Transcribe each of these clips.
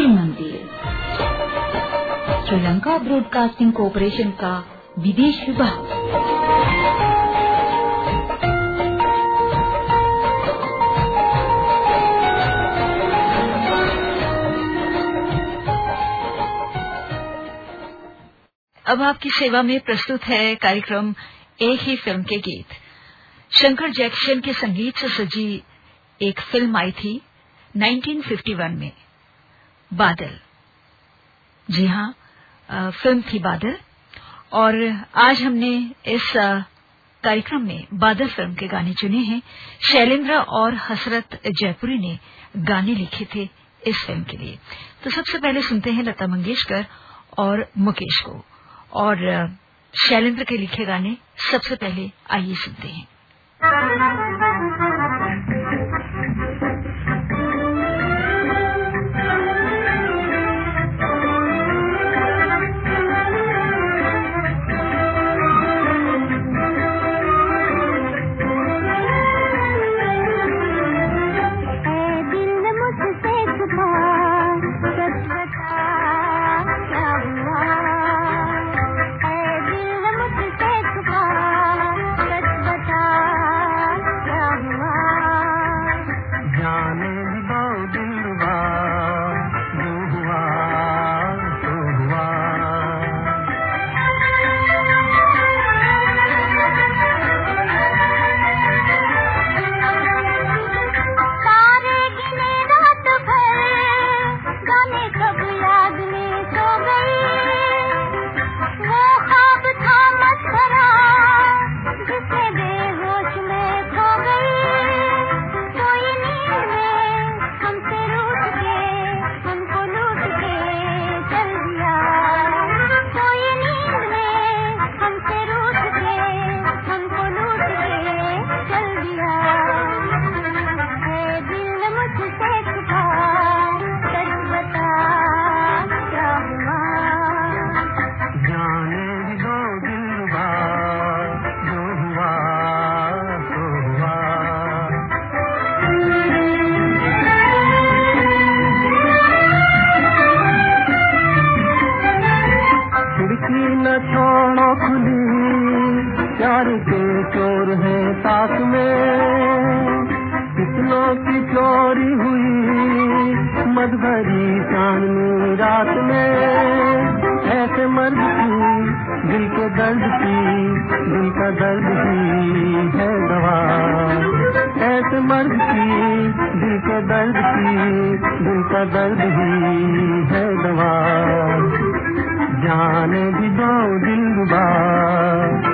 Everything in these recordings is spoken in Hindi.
मंदिर। श्रीलंका ब्रॉडकास्टिंग कॉरपोरेशन का विदेश विभाग। अब आपकी सेवा में प्रस्तुत है कार्यक्रम एक ही फ़िल्म के गीत। शंकर जैक्शन के संगीत से सजी एक फ़िल्म आई थी 1951 में। बादल। जी हाँ फ़िल्म थी बादल। और आज हमने इस कार्यक्रम में बादल फ़िल्म के गाने चुने हैं। शैलेंद्र और हसरत जयपुरी ने गाने लिखे थे इस फ़िल्म के लिए। तो सबसे पहले सुनते हैं लता मंगेशकर और मुकेश को। और शैलेंद्र के लिखे गाने सबसे पहले आइए सुनते हैं। प्यार के चोर है साथ में। कितनों की चोरी हुई मत भरी चांदनी रात में। ऐसे मर्द की दिल के दर्द की, दिल का दर्द ही है दवा ऐसे मर्द की दिल के दर्द की, दिल का दर्द ही है दवा जाने भी दो दिल गुबार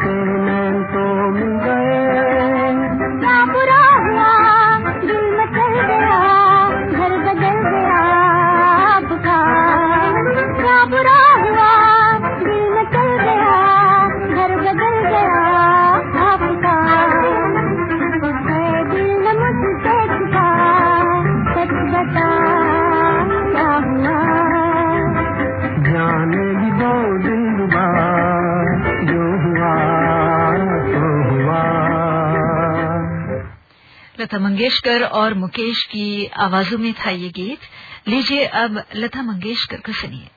से लता मंगेशकर और मुकेश की आवाजों में था ये गीत। लीजिए अब लता मंगेशकर को सुनिए।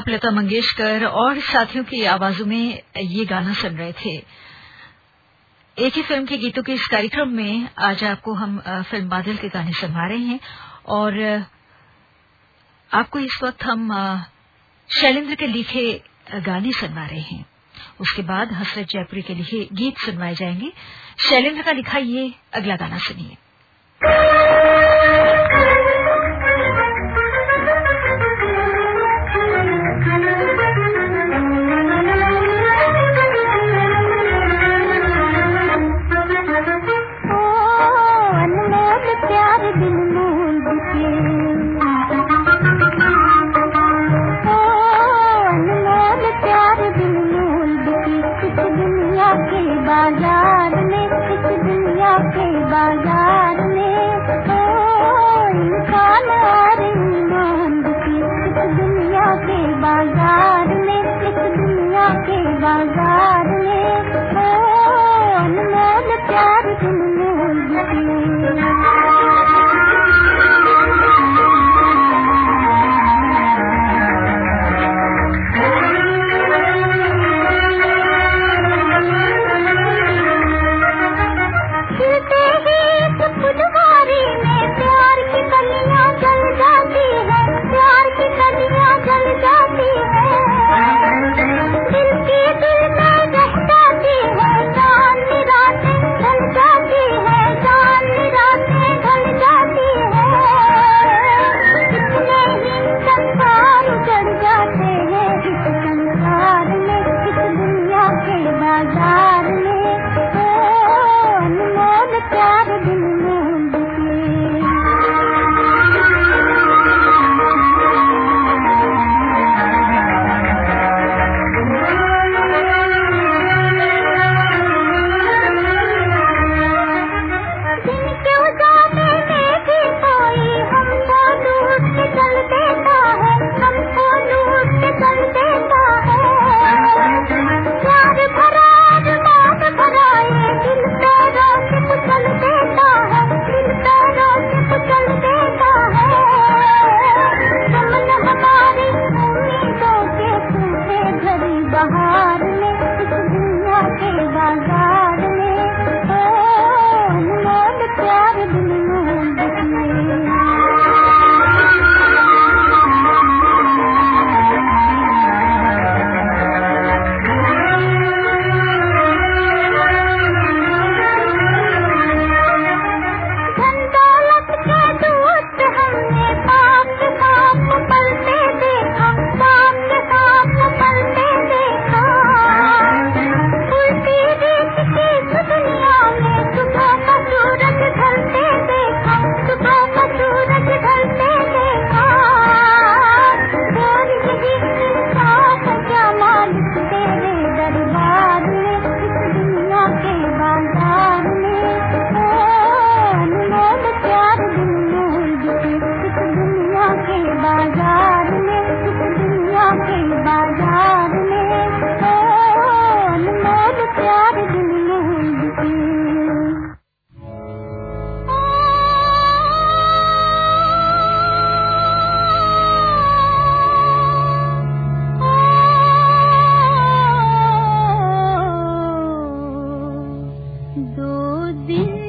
आप लता मंगेशकर और साथियों की आवाजों में ये गाना सुन रहे थे। एक ही फ़िल्म के गीतों के इस कार्यक्रम में आज आपको हम फ़िल्म बादल के गाने सुनवा रहे हैं और आपको इस वक्त हम शैलेंद्र के लिखे गाने सुनवा रहे हैं। उसके बाद हसरत जयपुरी के लिखे गीत सुनवाए जाएँगे। शैलेंद्र का लिखा ये अगला गाना सुनिए। दो दिन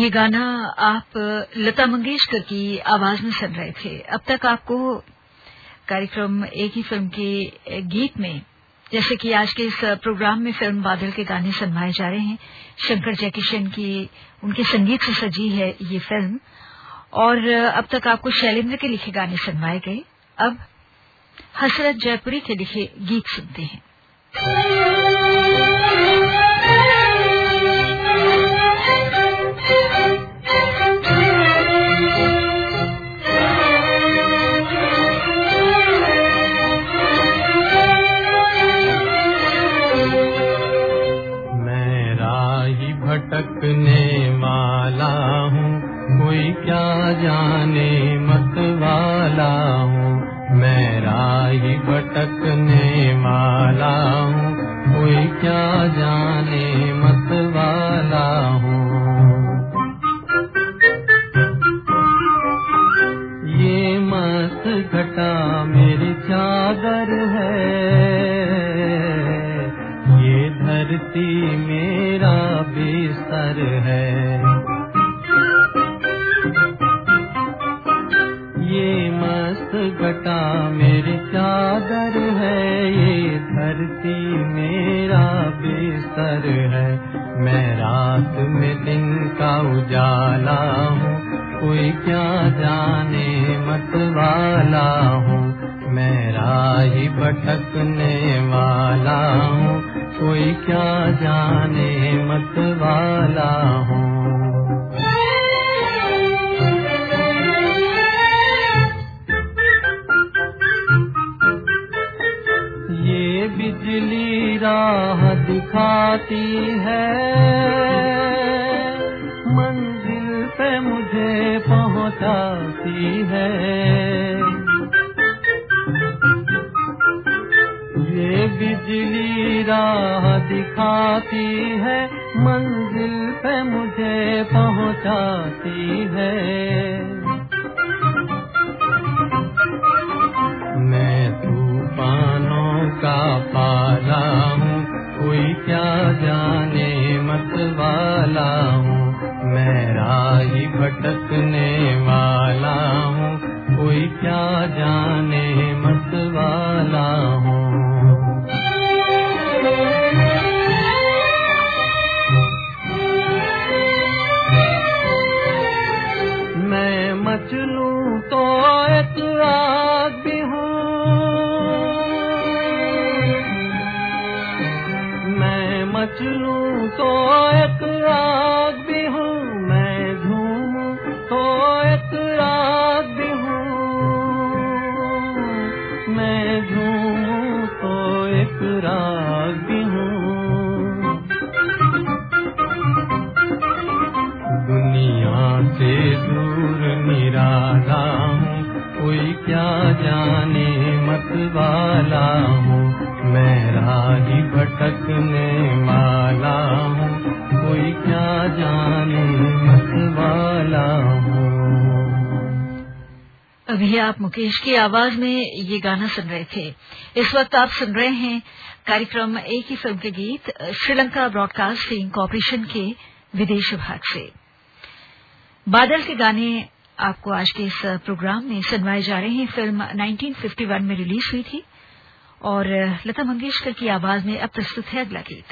ये गाना आप, लता मंगेशकर की आवाज़ में सुन रहे थे। अब तक आपको कार्यक्रम एक ही फ़िल्म के गीत में, जैसे कि आज के इस प्रोग्राम में फ़िल्म बादल के गाने सुनवाए जा रहे हैं, शंकर जयकिशन की, उनके संगीत से सजी है ये फ़िल्म। और अब तक आपको शैलेंद्र के लिखे गाने सुनवाए गए। अब हसरत जयपुरी के लिखे गीत सुनते हैं। रात में दिन का उजाला हूँ। कोई क्या जाने मत वाला हूँ। मैं राही भटकने वाला हूँ। कोई क्या जाने मत वाला हूँ। ये बिजली राह दिखाती है। पहुंचाती है। ये बिजली राह दिखाती है, मंजिल पे मुझे पहुंचाती है। मैं तूफानों का पाला हूँ, कोई क्या जाने मत वाला हूँ। मैं राही भटकने आप मुकेश की आवाज़ में ये गाना सुन रहे थे। इस वक्त आप सुन रहे हैं कार्यक्रम एक ही फ़िल्म के गीत, श्रीलंका ब्रॉडकास्टिंग कॉरपोरेशन के विदेश विभाग से। बादल के गाने आपको आज के इस प्रोग्राम में सुनवाए जा रहे हैं। फ़िल्म 1951 में रिलीज़ हुई थी और लता मंगेशकर की आवाज़ में अब प्रस्तुत है अगला गीत।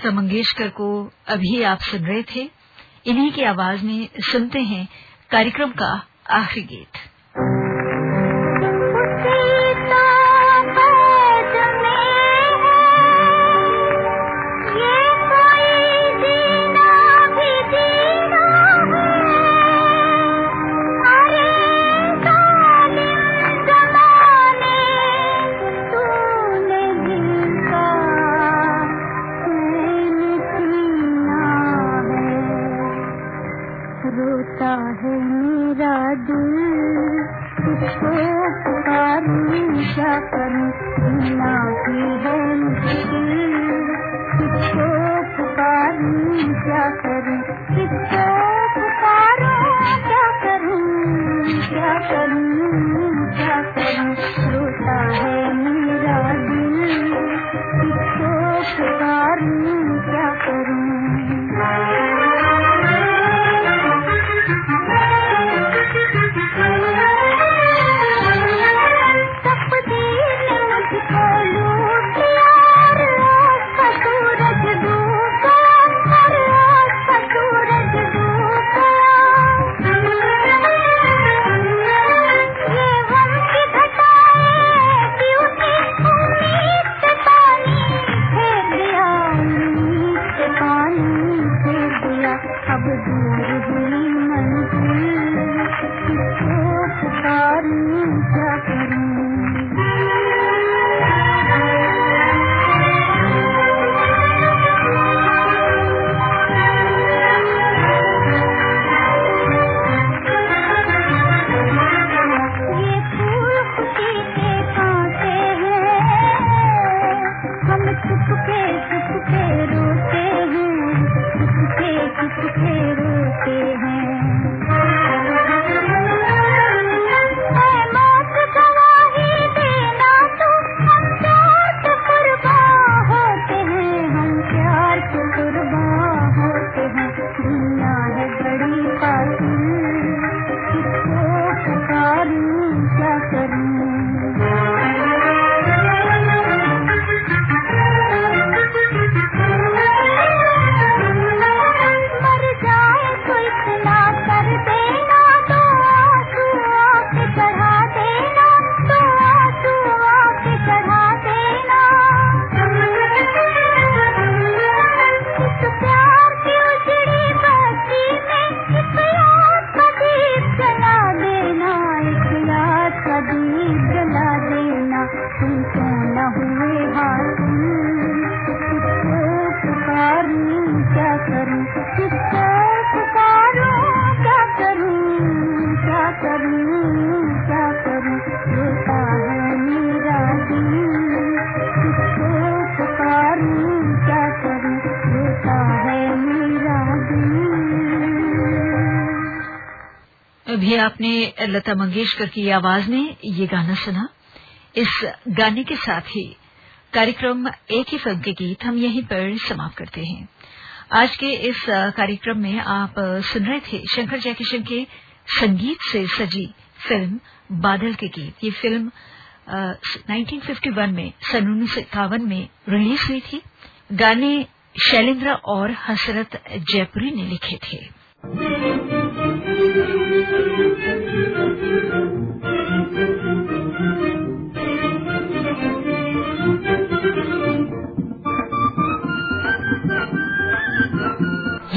लता मंगेशकर को अभी आप सुन रहे थे। इन्हीं की आवाज़ में सुनते हैं कार्यक्रम का आखिरी गीत। अभी आपने लता मंगेशकर की आवाज़ में ये गाना सुना। इस गाने के साथ ही कार्यक्रम एक ही फ़िल्म के गीत हम यहीं पर समाप्त करते हैं। आज के इस कार्यक्रम में आप सुन रहे थे शंकर जयकिशन के संगीत से सजी फ़िल्म बादल के गीत। ये फ़िल्म आ, 1951 में सन उन्नीस सौ इक्यावन में रिलीज़ हुई थी। गाने शैलेंद्र और हसरत जयपुरी ने लिखे थे।